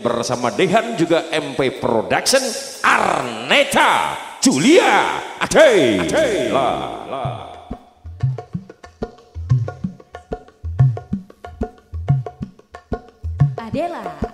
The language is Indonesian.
bersama Dehan juga MP Production Arneta Julia Ade la la. Adela.